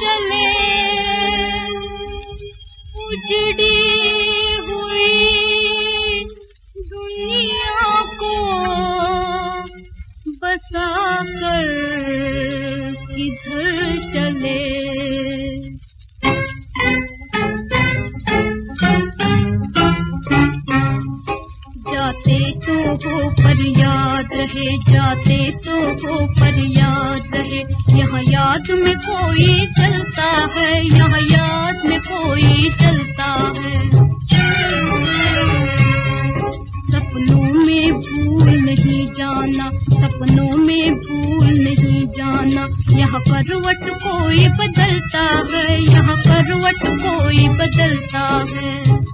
चले। उजड़ी हुई दुनिया को बसा किधर चले। जाते तो हो पर याद रहे, जाते तो हो पर याद याद में कोई चलता है, यहाँ याद में कोई चलता है। सपनों में भूल नहीं जाना, सपनों में भूल नहीं जाना, यहाँ करवट कोई बदलता है, यहाँ करवट कोई बदलता है।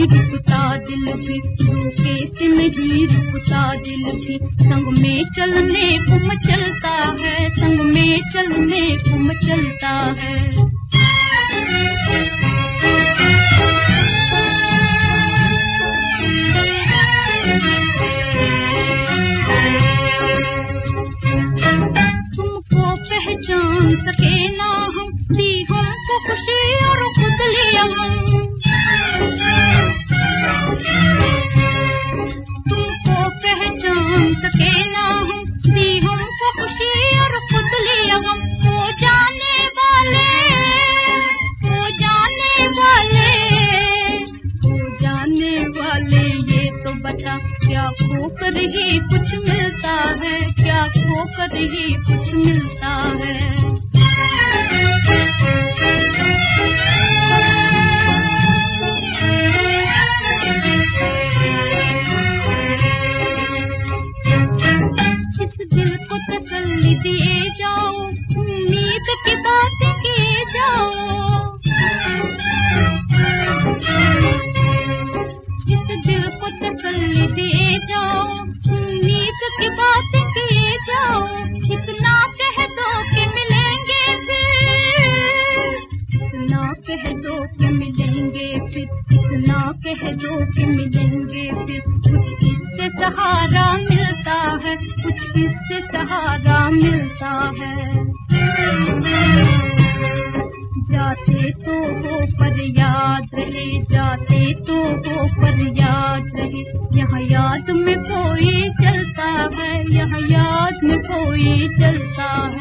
नहीं रुकता दिल भी रोके से नहीं रुकता दिल भी संग में चलने को मचलता है, संग में चलने को मचलता है। तुमको पहचान सके ना हम, दी हमको खुशी और खुद लिया तो बता क्या खोकर ही कुछ मिलता है? क्या खोकर ही कुछ मिलता है? कह दो कि मिलेंगे फिर कुछ इससे सहारा मिलता है, कुछ इससे सहारा मिलता है। जाते तो हो पर याद रहे, जाते तो हो पर याद रहे। यहाँ याद में कोई चलता है, यहाँ याद में कोई चलता है।